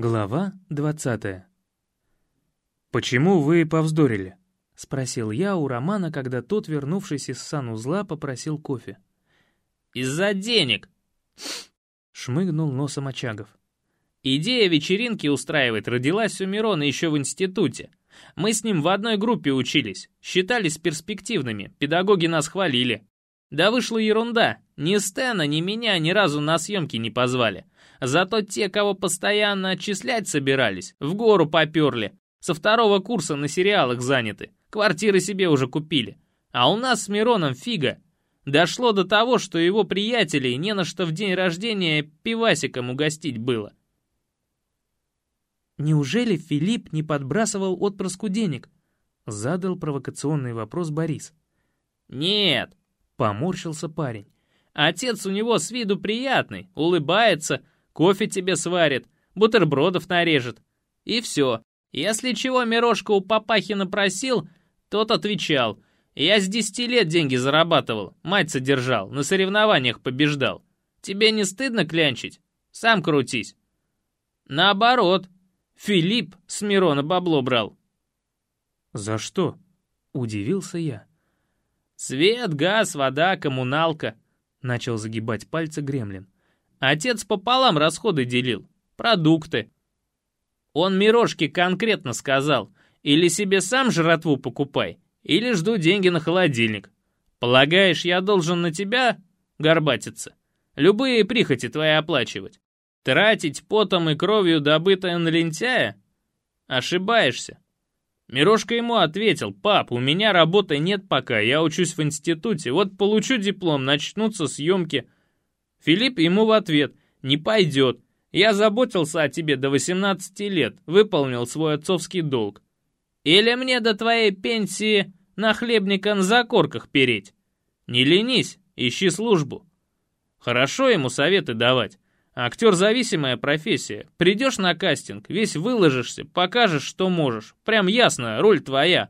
Глава 20 «Почему вы повздорили?» — спросил я у Романа, когда тот, вернувшись из санузла, попросил кофе. «Из-за денег!» — шмыгнул носом Очагов. «Идея вечеринки устраивать родилась у Мирона еще в институте. Мы с ним в одной группе учились, считались перспективными, педагоги нас хвалили. Да вышла ерунда, ни Стэна, ни меня ни разу на съемки не позвали. Зато те, кого постоянно отчислять собирались, в гору поперли. Со второго курса на сериалах заняты. Квартиры себе уже купили. А у нас с Мироном фига. Дошло до того, что его приятелей не на что в день рождения пивасиком угостить было. «Неужели Филипп не подбрасывал отпрыску денег?» Задал провокационный вопрос Борис. «Нет», — поморщился парень. «Отец у него с виду приятный, улыбается, кофе тебе сварит, бутербродов нарежет. И все. Если чего Мирошка у Папахина просил, тот отвечал. Я с десяти лет деньги зарабатывал, мать содержал, на соревнованиях побеждал. Тебе не стыдно клянчить? Сам крутись. Наоборот, Филипп с Мирона бабло брал. «За что?» — удивился я. «Свет, газ, вода, коммуналка», — начал загибать пальцы Гремлин. Отец пополам расходы делил. Продукты. Он Мирошке конкретно сказал, или себе сам жратву покупай, или жду деньги на холодильник. Полагаешь, я должен на тебя горбатиться? Любые прихоти твои оплачивать? Тратить потом и кровью добытое на лентяя? Ошибаешься. Мирошка ему ответил, «Пап, у меня работы нет пока, я учусь в институте, вот получу диплом, начнутся съемки». Филипп ему в ответ «Не пойдет. Я заботился о тебе до 18 лет, выполнил свой отцовский долг. Или мне до твоей пенсии на хлебника на закорках переть? Не ленись, ищи службу». Хорошо ему советы давать. Актер — зависимая профессия. Придешь на кастинг, весь выложишься, покажешь, что можешь. Прям ясно, роль твоя.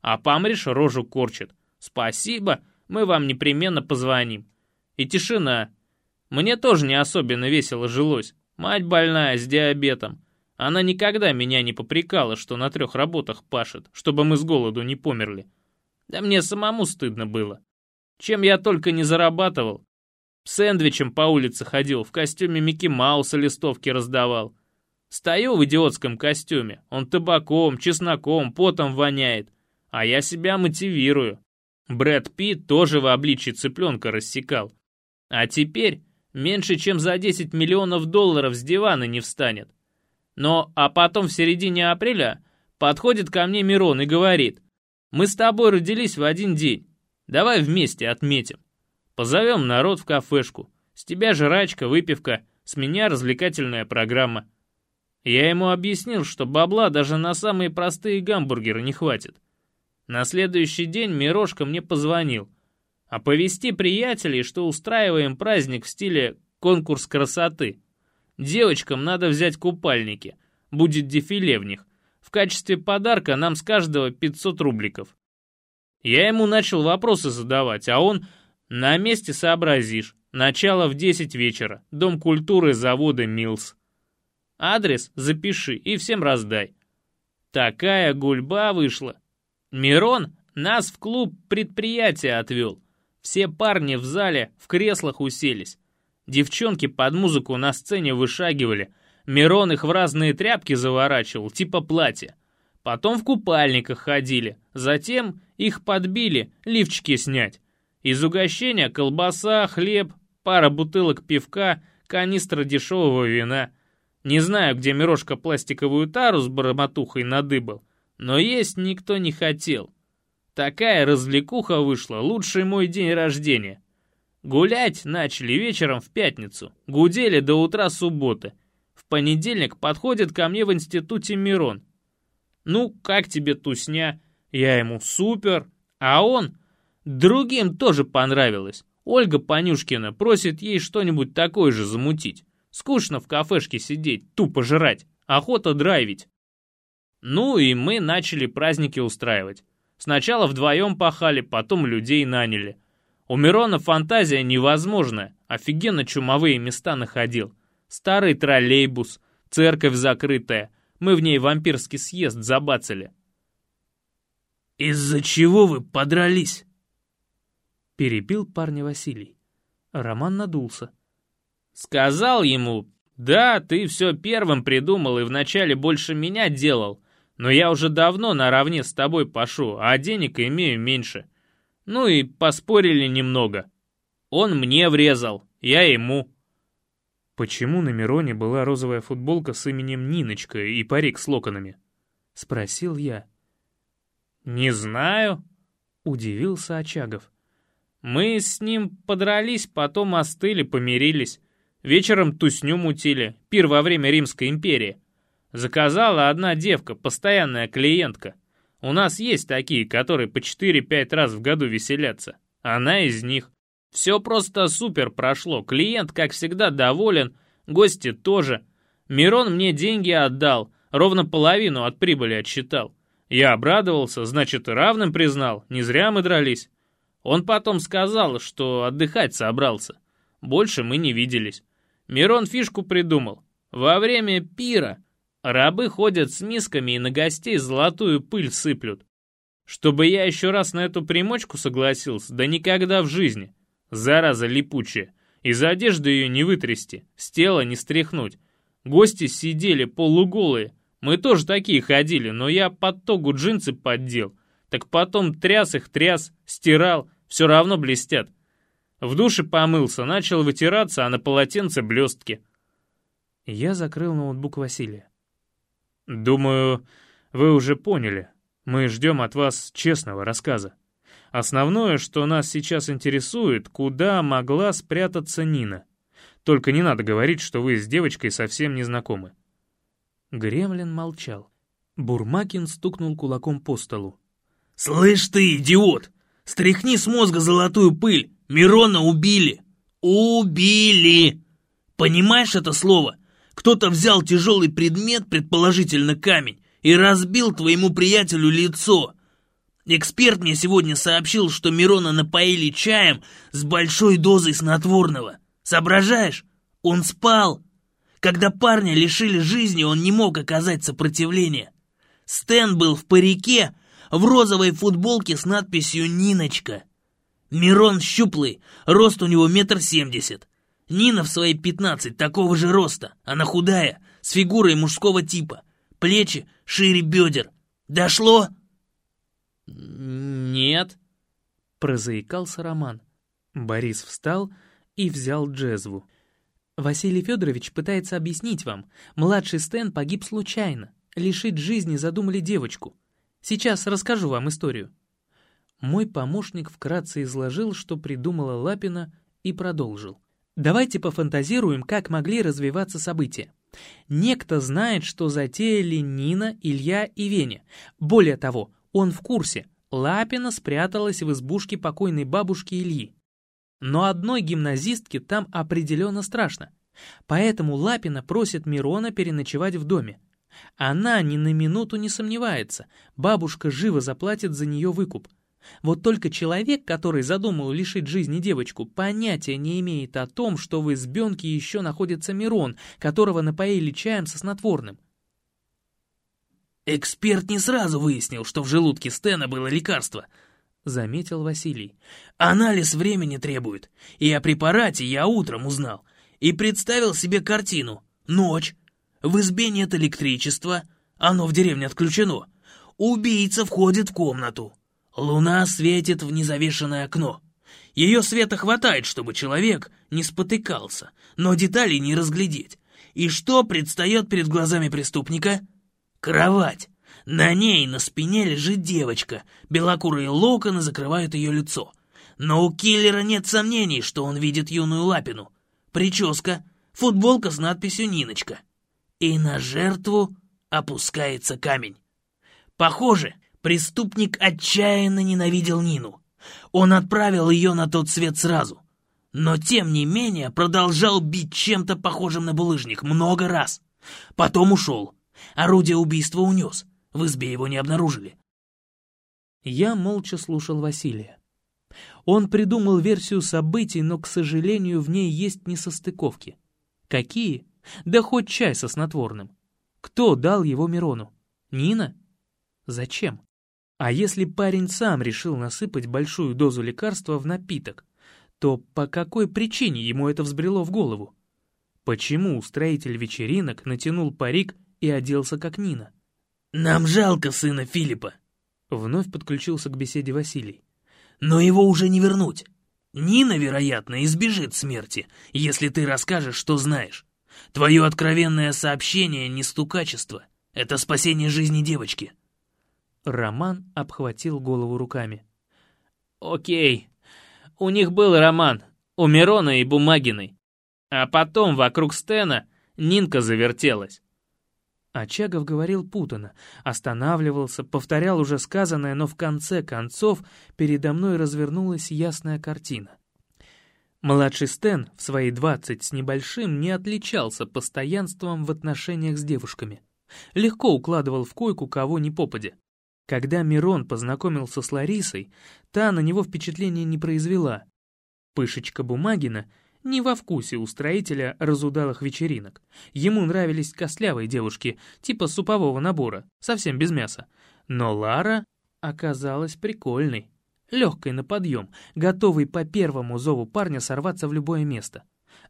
А помрешь, рожу корчит. Спасибо, мы вам непременно позвоним. И тишина. Мне тоже не особенно весело жилось. Мать больная, с диабетом. Она никогда меня не попрекала, что на трех работах пашет, чтобы мы с голоду не померли. Да мне самому стыдно было. Чем я только не зарабатывал. Сэндвичем по улице ходил, в костюме Микки Мауса листовки раздавал. Стою в идиотском костюме, он табаком, чесноком, потом воняет. А я себя мотивирую. Брэд Питт тоже в обличье цыпленка рассекал. А теперь меньше чем за 10 миллионов долларов с дивана не встанет. Но, а потом в середине апреля подходит ко мне Мирон и говорит, «Мы с тобой родились в один день, давай вместе отметим. Позовем народ в кафешку, с тебя жрачка, выпивка, с меня развлекательная программа». Я ему объяснил, что бабла даже на самые простые гамбургеры не хватит. На следующий день Мирошка мне позвонил – Оповести приятелей, что устраиваем праздник в стиле конкурс красоты. Девочкам надо взять купальники, будет дефиле в них. В качестве подарка нам с каждого 500 рубликов. Я ему начал вопросы задавать, а он «На месте сообразишь. Начало в 10 вечера. Дом культуры завода «Милс». Адрес запиши и всем раздай. Такая гульба вышла. Мирон нас в клуб предприятия отвел. Все парни в зале в креслах уселись. Девчонки под музыку на сцене вышагивали. Мирон их в разные тряпки заворачивал, типа платья. Потом в купальниках ходили. Затем их подбили, лифчики снять. Из угощения колбаса, хлеб, пара бутылок пивка, канистра дешевого вина. Не знаю, где Мирошка пластиковую тару с бароматухой надыбал, но есть никто не хотел. Такая развлекуха вышла, лучший мой день рождения. Гулять начали вечером в пятницу, гудели до утра субботы. В понедельник подходит ко мне в институте Мирон. «Ну, как тебе тусня?» Я ему «Супер!» А он... Другим тоже понравилось. Ольга Панюшкина просит ей что-нибудь такое же замутить. Скучно в кафешке сидеть, тупо жрать. Охота драйвить. Ну и мы начали праздники устраивать. Сначала вдвоем пахали, потом людей наняли. У Мирона фантазия невозможная, офигенно чумовые места находил. Старый троллейбус, Церковь закрытая. Мы в ней вампирский съезд забацали. «Из-за чего вы подрались?» Перебил парня Василий. Роман надулся. Сказал ему, да, ты все первым придумал и вначале больше меня делал, но я уже давно наравне с тобой пошу, а денег имею меньше. Ну и поспорили немного. Он мне врезал, я ему. Почему на Мироне была розовая футболка с именем Ниночка и парик с локонами? Спросил я. Не знаю, удивился Очагов. Мы с ним подрались, потом остыли, помирились. Вечером тусню мутили, пир во время Римской империи. Заказала одна девка, постоянная клиентка. У нас есть такие, которые по 4-5 раз в году веселятся. Она из них. Все просто супер прошло. Клиент, как всегда, доволен. Гости тоже. Мирон мне деньги отдал. Ровно половину от прибыли отсчитал. Я обрадовался, значит, равным признал. Не зря мы дрались. Он потом сказал, что отдыхать собрался. Больше мы не виделись. Мирон фишку придумал. Во время пира рабы ходят с мисками и на гостей золотую пыль сыплют. Чтобы я еще раз на эту примочку согласился, да никогда в жизни. Зараза липучая. Из одежды ее не вытрясти, с тела не стряхнуть. Гости сидели полуголые. Мы тоже такие ходили, но я под тогу джинсы поддел. Так потом тряс их, тряс, стирал, все равно блестят. В душе помылся, начал вытираться, а на полотенце блестки. Я закрыл ноутбук Василия. «Думаю, вы уже поняли. Мы ждем от вас честного рассказа. Основное, что нас сейчас интересует, куда могла спрятаться Нина. Только не надо говорить, что вы с девочкой совсем не знакомы». Гремлин молчал. Бурмакин стукнул кулаком по столу. «Слышь ты, идиот! Стряхни с мозга золотую пыль! Мирона убили! Убили! Понимаешь это слово? Кто-то взял тяжелый предмет, предположительно камень, и разбил твоему приятелю лицо. Эксперт мне сегодня сообщил, что Мирона напоили чаем с большой дозой снотворного. Соображаешь? Он спал. Когда парня лишили жизни, он не мог оказать сопротивление. Стэн был в парике, в розовой футболке с надписью «Ниночка». Мирон щуплый, рост у него метр семьдесят. Нина в свои пятнадцать, такого же роста. Она худая, с фигурой мужского типа. Плечи шире бедер. Дошло? Нет, прозаикался Роман. Борис встал и взял джезву. Василий Федорович пытается объяснить вам. Младший Стэн погиб случайно. Лишить жизни задумали девочку. Сейчас расскажу вам историю». Мой помощник вкратце изложил, что придумала Лапина, и продолжил. Давайте пофантазируем, как могли развиваться события. Некто знает, что затеяли Нина, Илья и Веня. Более того, он в курсе. Лапина спряталась в избушке покойной бабушки Ильи. Но одной гимназистке там определенно страшно. Поэтому Лапина просит Мирона переночевать в доме. Она ни на минуту не сомневается, бабушка живо заплатит за нее выкуп. Вот только человек, который задумал лишить жизни девочку, понятия не имеет о том, что в избенке еще находится Мирон, которого напоили чаем со снотворным. «Эксперт не сразу выяснил, что в желудке Стена было лекарство», — заметил Василий. «Анализ времени требует, и о препарате я утром узнал, и представил себе картину. Ночь, в избе нет электричества, оно в деревне отключено. Убийца входит в комнату. Луна светит в незавешенное окно. Ее света хватает, чтобы человек не спотыкался, но деталей не разглядеть. И что предстает перед глазами преступника? Кровать. На ней на спине лежит девочка, белокурые локоны закрывают ее лицо. Но у киллера нет сомнений, что он видит юную Лапину. Прическа, футболка с надписью «Ниночка» и на жертву опускается камень. Похоже, преступник отчаянно ненавидел Нину. Он отправил ее на тот свет сразу, но тем не менее продолжал бить чем-то похожим на булыжник много раз. Потом ушел. Орудие убийства унес. В избе его не обнаружили. Я молча слушал Василия. Он придумал версию событий, но, к сожалению, в ней есть несостыковки. Какие? Да хоть чай со снотворным. Кто дал его Мирону? Нина? Зачем? А если парень сам решил насыпать большую дозу лекарства в напиток, то по какой причине ему это взбрело в голову? Почему устроитель вечеринок натянул парик и оделся как Нина? «Нам жалко сына Филиппа», — вновь подключился к беседе Василий. «Но его уже не вернуть. Нина, вероятно, избежит смерти, если ты расскажешь, что знаешь. Твое откровенное сообщение не стукачество. Это спасение жизни девочки». Роман обхватил голову руками. «Окей. У них был роман. У Мирона и Бумагиной. А потом вокруг Стена Нинка завертелась. Очагов говорил путано, останавливался, повторял уже сказанное, но в конце концов передо мной развернулась ясная картина. Младший Стэн в свои двадцать с небольшим не отличался постоянством в отношениях с девушками. Легко укладывал в койку кого ни попадя. Когда Мирон познакомился с Ларисой, та на него впечатления не произвела. Пышечка Бумагина не во вкусе у строителя разудалых вечеринок. Ему нравились костлявые девушки, типа супового набора, совсем без мяса. Но Лара оказалась прикольной, легкой на подъем, готовой по первому зову парня сорваться в любое место.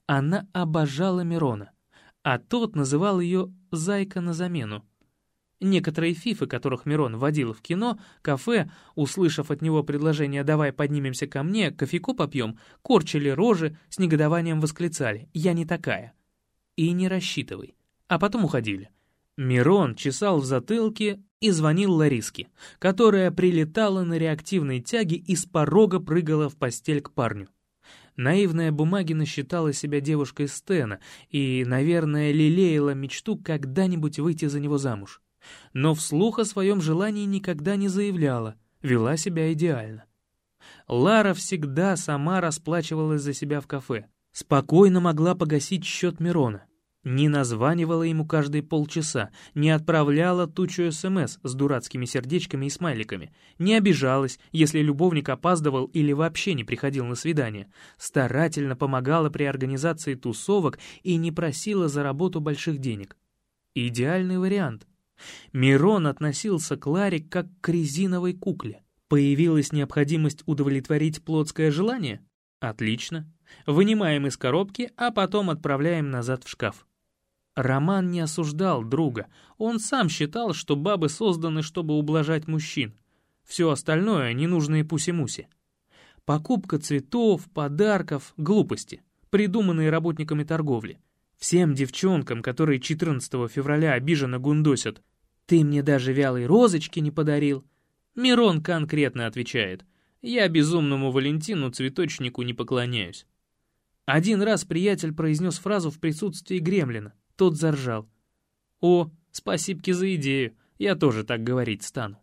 Она обожала Мирона, а тот называл ее «зайка на замену». Некоторые фифы, которых Мирон водил в кино, кафе, услышав от него предложение «давай поднимемся ко мне, кофейку попьем», корчили рожи, с негодованием восклицали «я не такая». И не рассчитывай. А потом уходили. Мирон чесал в затылке и звонил Лариске, которая прилетала на реактивной тяге и с порога прыгала в постель к парню. Наивная Бумагина считала себя девушкой Стена и, наверное, лелеяла мечту когда-нибудь выйти за него замуж но вслух о своем желании никогда не заявляла, вела себя идеально. Лара всегда сама расплачивалась за себя в кафе, спокойно могла погасить счет Мирона, не названивала ему каждые полчаса, не отправляла тучу СМС с дурацкими сердечками и смайликами, не обижалась, если любовник опаздывал или вообще не приходил на свидание, старательно помогала при организации тусовок и не просила за работу больших денег. Идеальный вариант. Мирон относился к Ларе как к резиновой кукле. Появилась необходимость удовлетворить плотское желание? Отлично. Вынимаем из коробки, а потом отправляем назад в шкаф. Роман не осуждал друга. Он сам считал, что бабы созданы, чтобы ублажать мужчин. Все остальное — ненужные пуси-муси. Покупка цветов, подарков — глупости, придуманные работниками торговли. Всем девчонкам, которые 14 февраля обиженно гундосят «Ты мне даже вялой розочки не подарил». Мирон конкретно отвечает. «Я безумному Валентину цветочнику не поклоняюсь». Один раз приятель произнес фразу в присутствии Гремлина. Тот заржал. «О, спасибки за идею, я тоже так говорить стану».